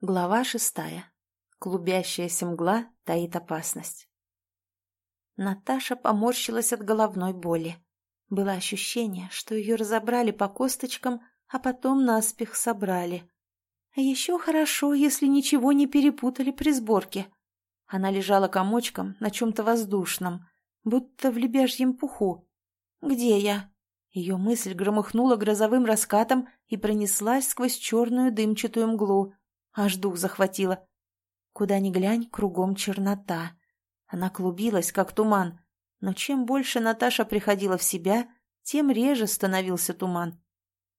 Глава шестая. Клубящаяся мгла таит опасность. Наташа поморщилась от головной боли. Было ощущение, что ее разобрали по косточкам, а потом наспех собрали. Еще хорошо, если ничего не перепутали при сборке. Она лежала комочком на чем-то воздушном, будто в лебяжьем пуху. «Где я?» Ее мысль громыхнула грозовым раскатом и пронеслась сквозь черную дымчатую мглу. Аж дух захватило. Куда ни глянь, кругом чернота. Она клубилась, как туман. Но чем больше Наташа приходила в себя, тем реже становился туман.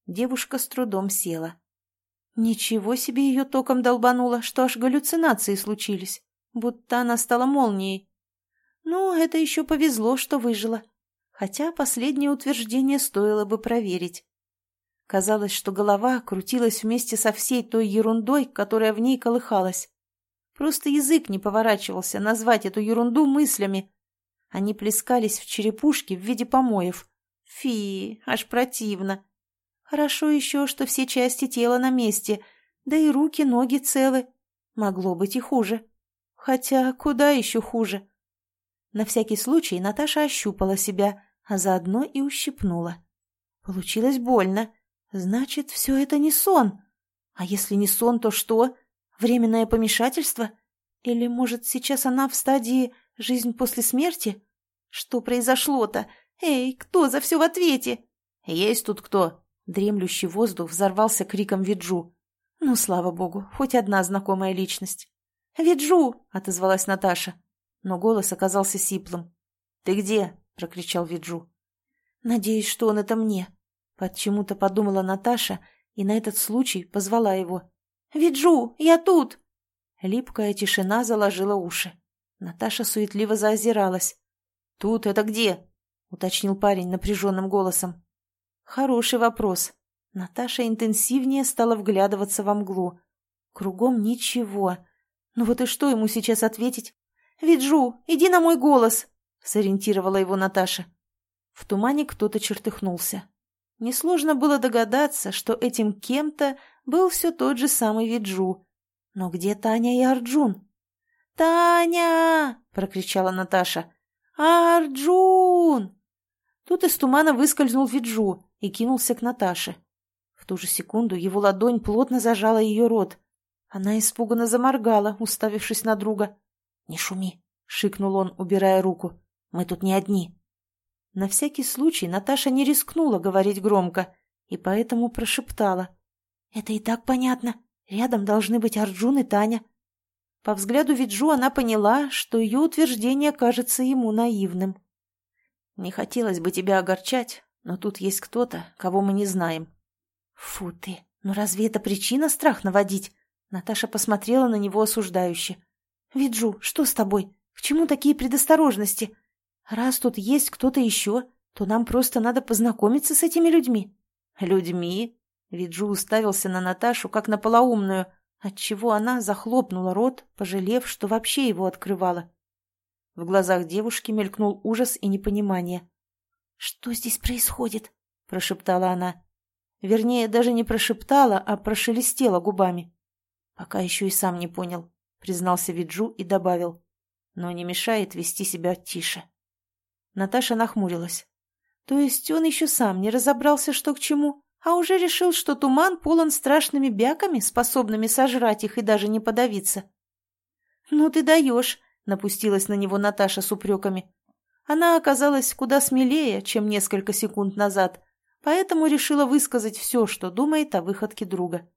Девушка с трудом села. Ничего себе ее током долбануло, что аж галлюцинации случились. Будто она стала молнией. Ну, это еще повезло, что выжила. Хотя последнее утверждение стоило бы проверить. Казалось, что голова крутилась вместе со всей той ерундой, которая в ней колыхалась. Просто язык не поворачивался назвать эту ерунду мыслями. Они плескались в черепушке в виде помоев. Фи, аж противно. Хорошо еще, что все части тела на месте, да и руки, ноги целы. Могло быть и хуже. Хотя куда еще хуже? На всякий случай Наташа ощупала себя, а заодно и ущипнула. Получилось больно. Значит, все это не сон. А если не сон, то что? Временное помешательство? Или, может, сейчас она в стадии «жизнь после смерти»? Что произошло-то? Эй, кто за все в ответе? Есть тут кто? Дремлющий воздух взорвался криком Виджу. Ну, слава богу, хоть одна знакомая личность. «Виджу!» — отозвалась Наташа. Но голос оказался сиплым. «Ты где?» — прокричал Виджу. «Надеюсь, что он это мне», Почему-то подумала Наташа и на этот случай позвала его. «Виджу, я тут!» Липкая тишина заложила уши. Наташа суетливо заозиралась. «Тут это где?» — уточнил парень напряженным голосом. «Хороший вопрос». Наташа интенсивнее стала вглядываться во мглу. Кругом ничего. Ну вот и что ему сейчас ответить? «Виджу, иди на мой голос!» — сориентировала его Наташа. В тумане кто-то чертыхнулся. Несложно было догадаться, что этим кем-то был все тот же самый Виджу. Но где Таня и Арджун? «Таня!» — прокричала Наташа. «Арджун!» Тут из тумана выскользнул Виджу и кинулся к Наташе. В ту же секунду его ладонь плотно зажала ее рот. Она испуганно заморгала, уставившись на друга. «Не шуми!» — шикнул он, убирая руку. «Мы тут не одни!» На всякий случай Наташа не рискнула говорить громко и поэтому прошептала. «Это и так понятно. Рядом должны быть Арджун и Таня». По взгляду Виджу она поняла, что ее утверждение кажется ему наивным. «Не хотелось бы тебя огорчать, но тут есть кто-то, кого мы не знаем». «Фу ты! Ну разве это причина страх наводить?» Наташа посмотрела на него осуждающе. «Виджу, что с тобой? К чему такие предосторожности? Раз тут есть кто-то еще, то нам просто надо познакомиться с этими людьми. Людьми? Виджу уставился на Наташу, как на полоумную, отчего она захлопнула рот, пожалев, что вообще его открывала. В глазах девушки мелькнул ужас и непонимание. «Что здесь происходит?» – прошептала она. Вернее, даже не прошептала, а прошелестела губами. «Пока еще и сам не понял», – признался Виджу и добавил. «Но не мешает вести себя тише». Наташа нахмурилась. То есть он еще сам не разобрался, что к чему, а уже решил, что туман полон страшными бяками, способными сожрать их и даже не подавиться. «Ну ты даешь!» — напустилась на него Наташа с упреками. Она оказалась куда смелее, чем несколько секунд назад, поэтому решила высказать все, что думает о выходке друга.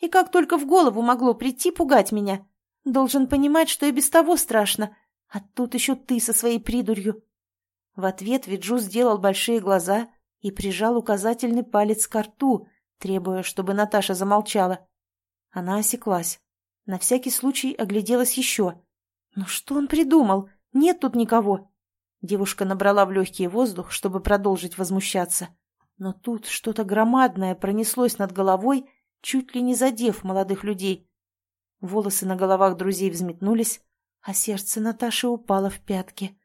И как только в голову могло прийти пугать меня. Должен понимать, что и без того страшно, а тут еще ты со своей придурью. В ответ Виджу сделал большие глаза и прижал указательный палец к рту, требуя, чтобы Наташа замолчала. Она осеклась. На всякий случай огляделась еще. «Ну что он придумал? Нет тут никого!» Девушка набрала в легкий воздух, чтобы продолжить возмущаться. Но тут что-то громадное пронеслось над головой, чуть ли не задев молодых людей. Волосы на головах друзей взметнулись, а сердце Наташи упало в пятки.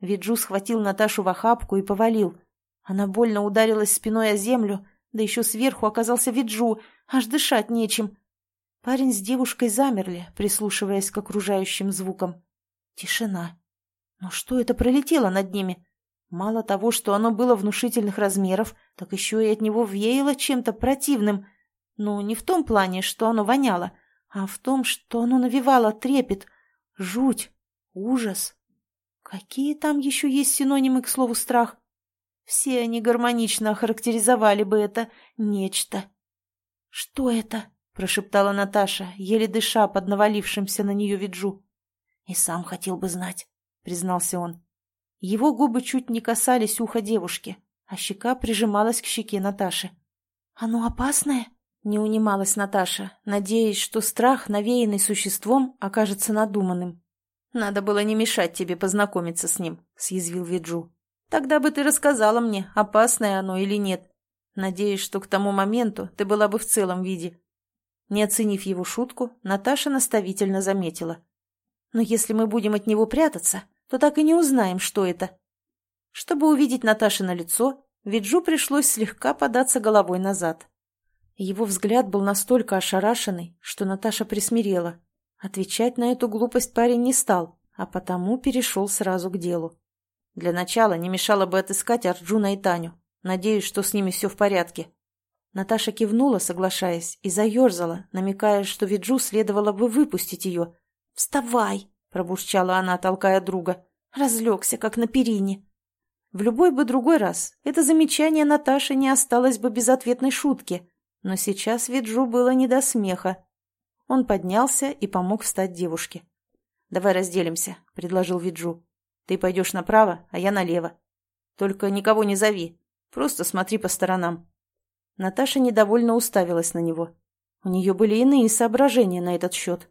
Виджу схватил Наташу в охапку и повалил. Она больно ударилась спиной о землю, да еще сверху оказался Виджу, аж дышать нечем. Парень с девушкой замерли, прислушиваясь к окружающим звукам. Тишина. Но что это пролетело над ними? Мало того, что оно было внушительных размеров, так еще и от него веяло чем-то противным. Ну, не в том плане, что оно воняло, а в том, что оно навевало трепет, жуть, ужас. Какие там еще есть синонимы к слову «страх»? Все они гармонично охарактеризовали бы это нечто. «Что это?» – прошептала Наташа, еле дыша под навалившимся на нее виджу. «И сам хотел бы знать», – признался он. Его губы чуть не касались уха девушки, а щека прижималась к щеке Наташи. «Оно опасное?» — не унималась Наташа, надеясь, что страх, навеянный существом, окажется надуманным. «Надо было не мешать тебе познакомиться с ним», — съязвил Виджу. «Тогда бы ты рассказала мне, опасное оно или нет. Надеюсь, что к тому моменту ты была бы в целом виде». Не оценив его шутку, Наташа наставительно заметила. «Но если мы будем от него прятаться, то так и не узнаем, что это. Чтобы увидеть Наташи на лицо, Виджу пришлось слегка податься головой назад. Его взгляд был настолько ошарашенный, что Наташа присмирела. Отвечать на эту глупость парень не стал, а потому перешел сразу к делу. Для начала не мешало бы отыскать Арджуна и Таню. Надеюсь, что с ними все в порядке. Наташа кивнула, соглашаясь, и заерзала, намекая, что Виджу следовало бы выпустить ее. «Вставай!» пробурчала она, толкая друга. Разлегся, как на перине. В любой бы другой раз это замечание Наташи не осталось бы без ответной шутки, но сейчас Виджу было не до смеха. Он поднялся и помог встать девушке. «Давай разделимся», — предложил Виджу. «Ты пойдешь направо, а я налево. Только никого не зови, просто смотри по сторонам». Наташа недовольно уставилась на него. У нее были иные соображения на этот счет.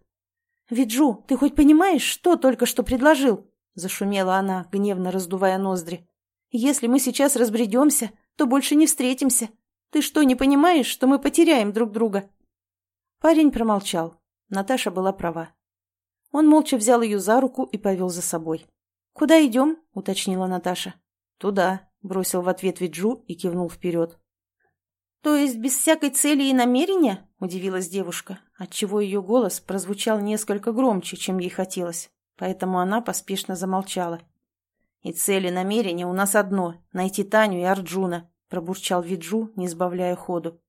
«Виджу, ты хоть понимаешь, что только что предложил?» — зашумела она, гневно раздувая ноздри. «Если мы сейчас разбредемся, то больше не встретимся. Ты что, не понимаешь, что мы потеряем друг друга?» Парень промолчал. Наташа была права. Он молча взял ее за руку и повел за собой. «Куда идем?» — уточнила Наташа. «Туда», — бросил в ответ Виджу и кивнул вперед. «То есть без всякой цели и намерения?» – удивилась девушка, отчего ее голос прозвучал несколько громче, чем ей хотелось, поэтому она поспешно замолчала. «И цель и намерение у нас одно – найти Таню и Арджуна», – пробурчал Виджу, не сбавляя ходу.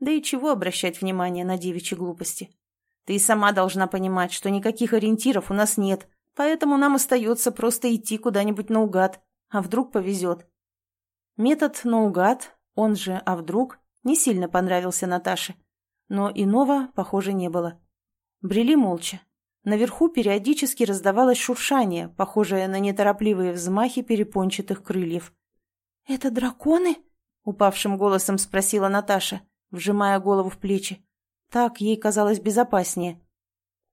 «Да и чего обращать внимание на девичьи глупости? Ты и сама должна понимать, что никаких ориентиров у нас нет, поэтому нам остается просто идти куда-нибудь наугад, а вдруг повезет». Метод наугад, он же «а вдруг», не сильно понравился Наташе, но иного, похоже, не было. Брели молча. Наверху периодически раздавалось шуршание, похожее на неторопливые взмахи перепончатых крыльев. «Это драконы?» — упавшим голосом спросила Наташа, вжимая голову в плечи. Так ей казалось безопаснее.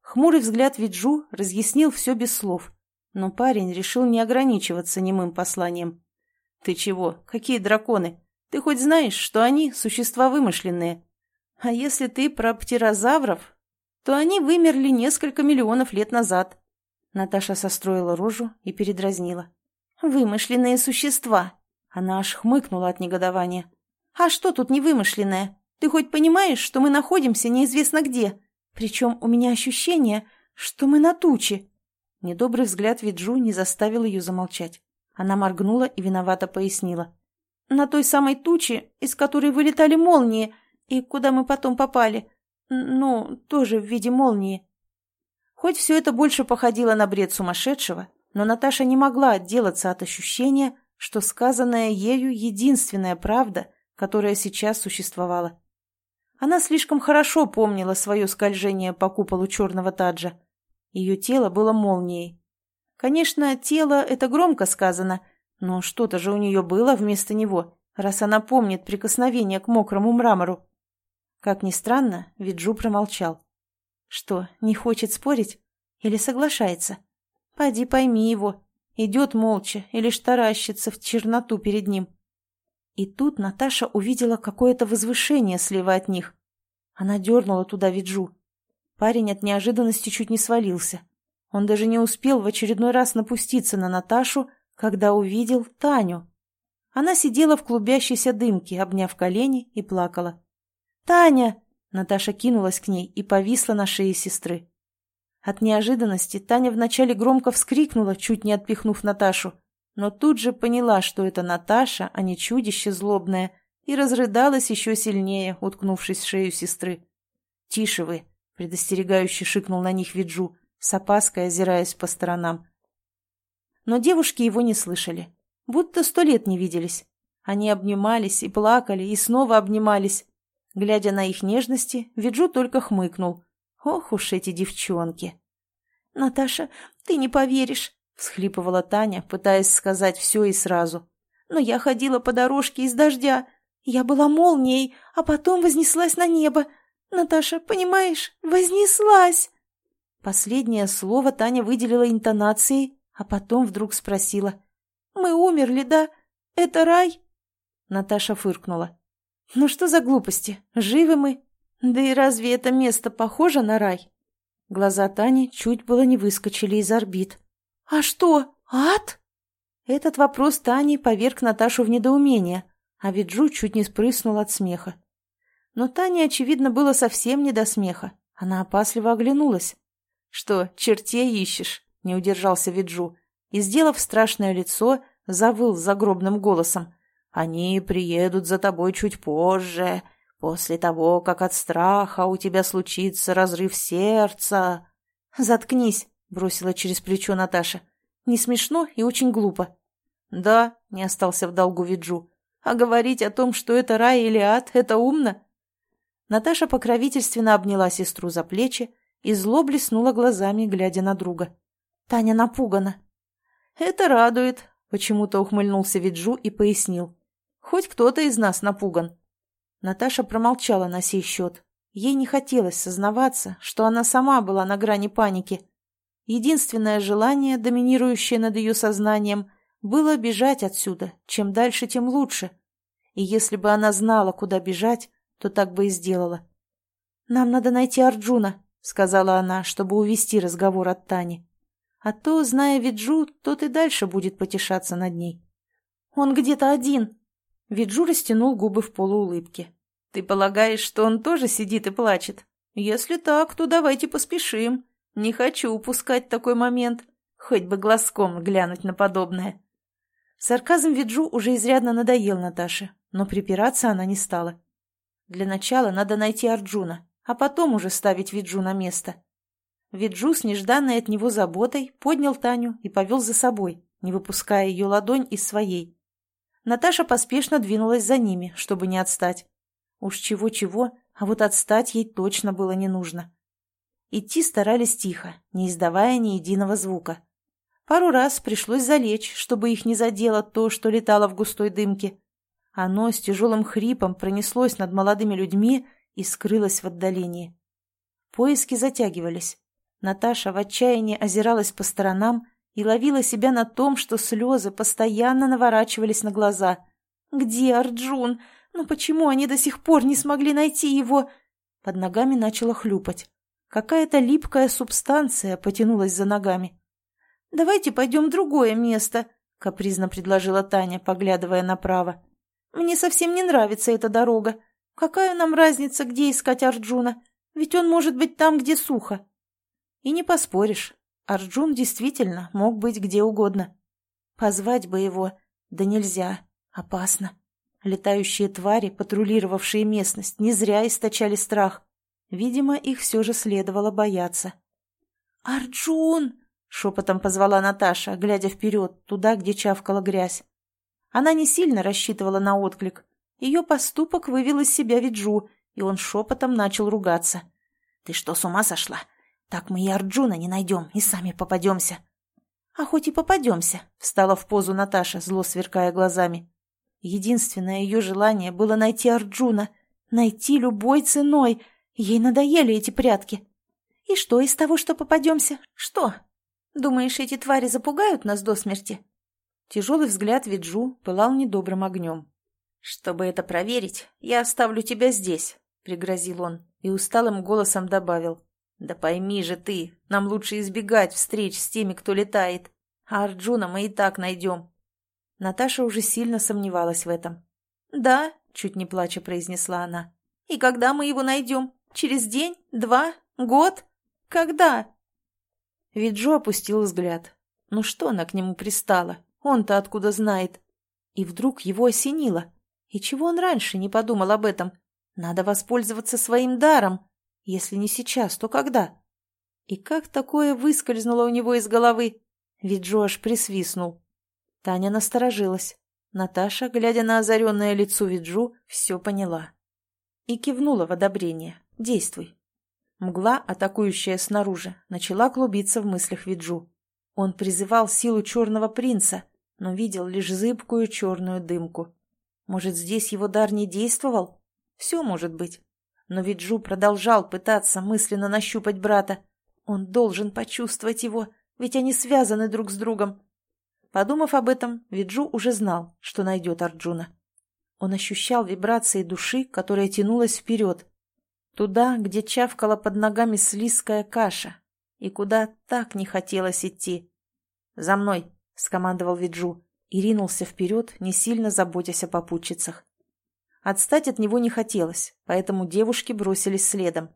Хмурый взгляд Виджу разъяснил все без слов, но парень решил не ограничиваться немым посланием. «Ты чего? Какие драконы? Ты хоть знаешь, что они – существа вымышленные? А если ты про птерозавров, то они вымерли несколько миллионов лет назад. Наташа состроила рожу и передразнила. «Вымышленные существа!» Она аж хмыкнула от негодования. «А что тут невымышленное? Ты хоть понимаешь, что мы находимся неизвестно где? Причем у меня ощущение, что мы на туче». Недобрый взгляд Виджу не заставил ее замолчать. Она моргнула и виновато пояснила на той самой туче, из которой вылетали молнии, и куда мы потом попали. Ну, тоже в виде молнии. Хоть все это больше походило на бред сумасшедшего, но Наташа не могла отделаться от ощущения, что сказанная ею единственная правда, которая сейчас существовала. Она слишком хорошо помнила свое скольжение по куполу черного таджа. Ее тело было молнией. Конечно, тело — это громко сказано, но что-то же у нее было вместо него, раз она помнит прикосновение к мокрому мрамору. Как ни странно, Виджу промолчал. Что, не хочет спорить? Или соглашается? Пойди пойми его. Идет молча или лишь таращится в черноту перед ним. И тут Наташа увидела какое-то возвышение слева от них. Она дернула туда Виджу. Парень от неожиданности чуть не свалился. Он даже не успел в очередной раз напуститься на Наташу, когда увидел Таню. Она сидела в клубящейся дымке, обняв колени, и плакала. «Таня!» Наташа кинулась к ней и повисла на шее сестры. От неожиданности Таня вначале громко вскрикнула, чуть не отпихнув Наташу, но тут же поняла, что это Наташа, а не чудище злобное, и разрыдалась еще сильнее, уткнувшись в шею сестры. «Тише вы!» — предостерегающе шикнул на них Виджу, с опаской озираясь по сторонам. Но девушки его не слышали, будто сто лет не виделись. Они обнимались и плакали, и снова обнимались. Глядя на их нежности, Виджу только хмыкнул. Ох уж эти девчонки! «Наташа, ты не поверишь!» — всхлипывала Таня, пытаясь сказать все и сразу. «Но я ходила по дорожке из дождя. Я была молнией, а потом вознеслась на небо. Наташа, понимаешь, вознеслась!» Последнее слово Таня выделила интонацией, а потом вдруг спросила. «Мы умерли, да? Это рай?» Наташа фыркнула. «Ну что за глупости? Живы мы. Да и разве это место похоже на рай?» Глаза Тани чуть было не выскочили из орбит. «А что, ад?» Этот вопрос Тани поверг Наташу в недоумение, а Виджу чуть не спрыснул от смеха. Но Тане, очевидно, было совсем не до смеха. Она опасливо оглянулась. «Что, чертей ищешь?» — не удержался Виджу. И, сделав страшное лицо, завыл загробным голосом. «Они приедут за тобой чуть позже, после того, как от страха у тебя случится разрыв сердца». «Заткнись!» — бросила через плечо Наташа. «Не смешно и очень глупо». «Да», — не остался в долгу Виджу. «А говорить о том, что это рай или ад, это умно?» Наташа покровительственно обняла сестру за плечи, и зло блеснула глазами, глядя на друга. Таня напугана. «Это радует», — почему-то ухмыльнулся Виджу и пояснил. «Хоть кто-то из нас напуган». Наташа промолчала на сей счет. Ей не хотелось сознаваться, что она сама была на грани паники. Единственное желание, доминирующее над ее сознанием, было бежать отсюда, чем дальше, тем лучше. И если бы она знала, куда бежать, то так бы и сделала. «Нам надо найти Арджуна», — сказала она, чтобы увести разговор от Тани. А то, зная Виджу, тот и дальше будет потешаться над ней. «Он где-то один!» Виджу растянул губы в полуулыбке. «Ты полагаешь, что он тоже сидит и плачет? Если так, то давайте поспешим. Не хочу упускать такой момент. Хоть бы глазком глянуть на подобное». Сарказм Виджу уже изрядно надоел Наташе, но припираться она не стала. Для начала надо найти Арджуна, а потом уже ставить Виджу на место. Виджу с нежданной от него заботой поднял Таню и повел за собой, не выпуская ее ладонь из своей. Наташа поспешно двинулась за ними, чтобы не отстать. Уж чего-чего, а вот отстать ей точно было не нужно. Идти старались тихо, не издавая ни единого звука. Пару раз пришлось залечь, чтобы их не задело то, что летало в густой дымке. Оно с тяжелым хрипом пронеслось над молодыми людьми и скрылась в отдалении. Поиски затягивались. Наташа в отчаянии озиралась по сторонам и ловила себя на том, что слезы постоянно наворачивались на глаза. «Где Арджун? Но почему они до сих пор не смогли найти его?» Под ногами начала хлюпать. Какая-то липкая субстанция потянулась за ногами. «Давайте пойдем в другое место», — капризно предложила Таня, поглядывая направо. «Мне совсем не нравится эта дорога. Какая нам разница, где искать Арджуна? Ведь он может быть там, где сухо. И не поспоришь, Арджун действительно мог быть где угодно. Позвать бы его, да нельзя, опасно. Летающие твари, патрулировавшие местность, не зря источали страх. Видимо, их все же следовало бояться. «Арджун!» — шепотом позвала Наташа, глядя вперед, туда, где чавкала грязь. Она не сильно рассчитывала на отклик, ее поступок вывел из себя Виджу, и он шепотом начал ругаться. «Ты что, с ума сошла? Так мы и Арджуна не найдем, и сами попадемся». «А хоть и попадемся», — встала в позу Наташа, зло сверкая глазами. Единственное ее желание было найти Арджуна, найти любой ценой. Ей надоели эти прятки. «И что из того, что попадемся? Что? Думаешь, эти твари запугают нас до смерти?» Тяжелый взгляд Виджу пылал недобрым огнем. «Чтобы это проверить, я оставлю тебя здесь», — пригрозил он и усталым голосом добавил. «Да пойми же ты, нам лучше избегать встреч с теми, кто летает, а Арджуна мы и так найдем». Наташа уже сильно сомневалась в этом. «Да», — чуть не плача произнесла она. «И когда мы его найдем? Через день? Два? Год? Когда?» Виджо опустил взгляд. Ну что она к нему пристала? Он-то откуда знает? И вдруг его осенило. И чего он раньше не подумал об этом? Надо воспользоваться своим даром. Если не сейчас, то когда? И как такое выскользнуло у него из головы? Ведь Джо аж присвистнул. Таня насторожилась. Наташа, глядя на озаренное лицо Виджу, все поняла. И кивнула в одобрение. «Действуй». Мгла, атакующая снаружи, начала клубиться в мыслях Виджу. Он призывал силу черного принца, но видел лишь зыбкую черную дымку. Может, здесь его дар не действовал? Все может быть. Но Виджу продолжал пытаться мысленно нащупать брата. Он должен почувствовать его, ведь они связаны друг с другом. Подумав об этом, Виджу уже знал, что найдет Арджуна. Он ощущал вибрации души, которая тянулась вперед. Туда, где чавкала под ногами слизкая каша, и куда так не хотелось идти. «За мной!» — скомандовал Виджу и ринулся вперед, не сильно заботясь о попутчицах. Отстать от него не хотелось, поэтому девушки бросились следом.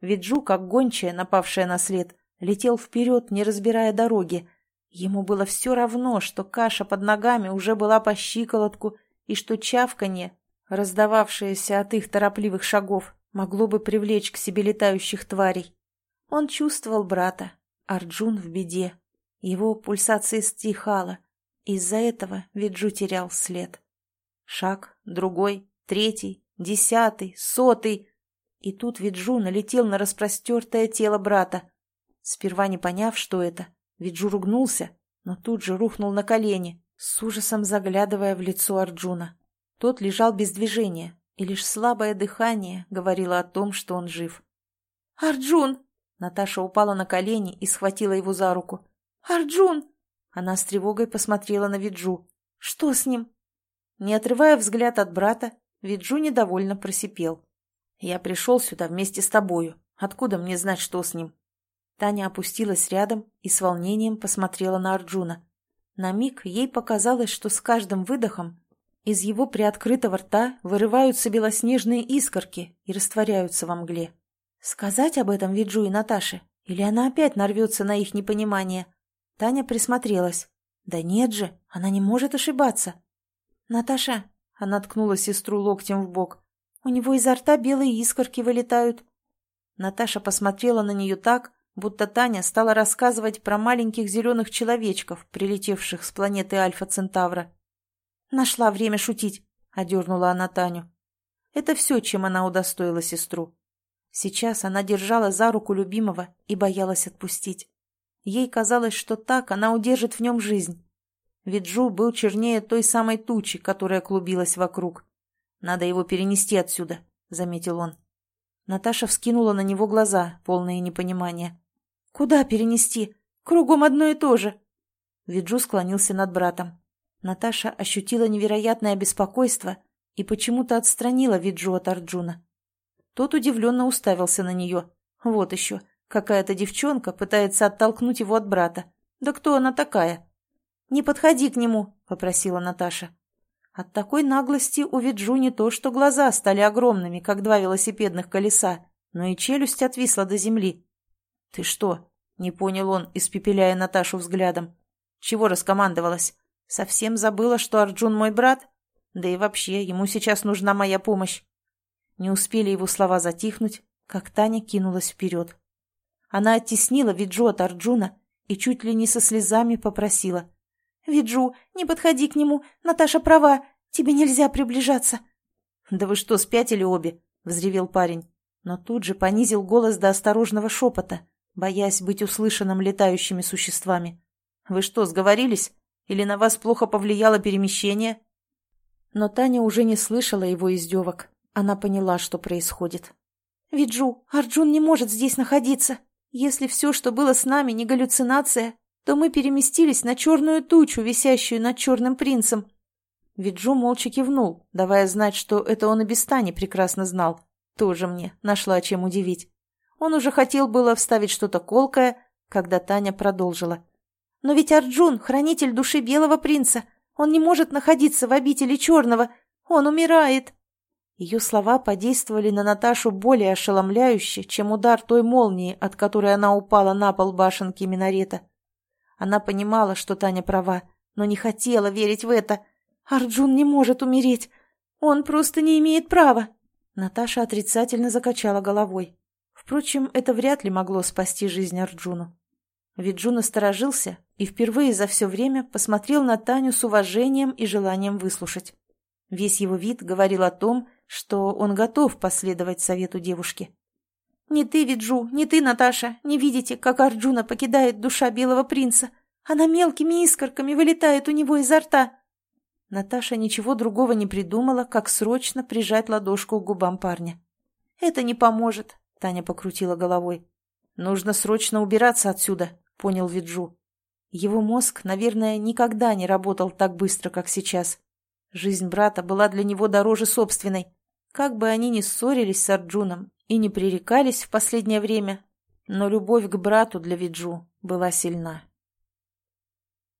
Виджу, как гончая, напавшая на след, летел вперед, не разбирая дороги. Ему было все равно, что каша под ногами уже была по щиколотку, и что чавканье, раздававшееся от их торопливых шагов, могло бы привлечь к себе летающих тварей. Он чувствовал брата. Арджун в беде. Его пульсация стихала. Из-за этого Виджу терял след. Шаг, другой, третий, десятый, сотый. И тут Виджу налетел на распростертое тело брата. Сперва не поняв, что это, Виджу ругнулся, но тут же рухнул на колени, с ужасом заглядывая в лицо Арджуна. Тот лежал без движения, и лишь слабое дыхание говорило о том, что он жив. «Арджун!» Наташа упала на колени и схватила его за руку. «Арджун!» Она с тревогой посмотрела на Виджу. «Что с ним?» Не отрывая взгляд от брата, Виджу недовольно просипел. «Я пришел сюда вместе с тобою. Откуда мне знать, что с ним?» Таня опустилась рядом и с волнением посмотрела на Арджуна. На миг ей показалось, что с каждым выдохом из его приоткрытого рта вырываются белоснежные искорки и растворяются во мгле. Сказать об этом Виджу и Наташе? Или она опять нарвется на их непонимание? Таня присмотрелась. Да нет же, она не может ошибаться. «Наташа», — она ткнула сестру локтем в бок, — «у него изо рта белые искорки вылетают». Наташа посмотрела на нее так, будто Таня стала рассказывать про маленьких зеленых человечков, прилетевших с планеты Альфа-Центавра. «Нашла время шутить», — одернула она Таню. Это все, чем она удостоила сестру. Сейчас она держала за руку любимого и боялась отпустить. Ей казалось, что так она удержит в нем жизнь. Виджу был чернее той самой тучи, которая клубилась вокруг. «Надо его перенести отсюда», — заметил он. Наташа вскинула на него глаза, полные непонимания. «Куда перенести? Кругом одно и то же!» Виджу склонился над братом. Наташа ощутила невероятное беспокойство и почему-то отстранила Виджу от Арджуна. Тот удивленно уставился на нее. Вот еще, какая-то девчонка пытается оттолкнуть его от брата. Да кто она такая? «Не подходи к нему», — попросила Наташа. От такой наглости у Виджу не то, что глаза стали огромными, как два велосипедных колеса, но и челюсть отвисла до земли. «Ты что?» — не понял он, испепеляя Наташу взглядом. «Чего раскомандовалась? Совсем забыла, что Арджун мой брат? Да и вообще, ему сейчас нужна моя помощь. Не успели его слова затихнуть, как Таня кинулась вперед. Она оттеснила Виджу от Арджуна и чуть ли не со слезами попросила. «Виджу, не подходи к нему, Наташа права, тебе нельзя приближаться». «Да вы что, спятили обе?» — взревел парень, но тут же понизил голос до осторожного шепота, боясь быть услышанным летающими существами. «Вы что, сговорились? Или на вас плохо повлияло перемещение?» Но Таня уже не слышала его издевок. Она поняла, что происходит. «Виджу, Арджун не может здесь находиться. Если все, что было с нами, не галлюцинация, то мы переместились на черную тучу, висящую над черным принцем». Виджу молча кивнул, давая знать, что это он и без Тани прекрасно знал. Тоже мне нашла чем удивить. Он уже хотел было вставить что-то колкое, когда Таня продолжила. «Но ведь Арджун — хранитель души белого принца. Он не может находиться в обители черного. Он умирает». Ее слова подействовали на Наташу более ошеломляюще, чем удар той молнии, от которой она упала на пол башенки минарета. Она понимала, что Таня права, но не хотела верить в это. «Арджун не может умереть. Он просто не имеет права». Наташа отрицательно закачала головой. Впрочем, это вряд ли могло спасти жизнь Арджуну. Виджу насторожился и впервые за все время посмотрел на Таню с уважением и желанием выслушать. Весь его вид говорил о том, что он готов последовать совету девушки. «Не ты, Виджу, не ты, Наташа, не видите, как Арджуна покидает душа белого принца. Она мелкими искорками вылетает у него изо рта». Наташа ничего другого не придумала, как срочно прижать ладошку к губам парня. «Это не поможет», — Таня покрутила головой. «Нужно срочно убираться отсюда», — понял Виджу. Его мозг, наверное, никогда не работал так быстро, как сейчас. Жизнь брата была для него дороже собственной. Как бы они ни ссорились с Арджуном и не пререкались в последнее время, но любовь к брату для Виджу была сильна.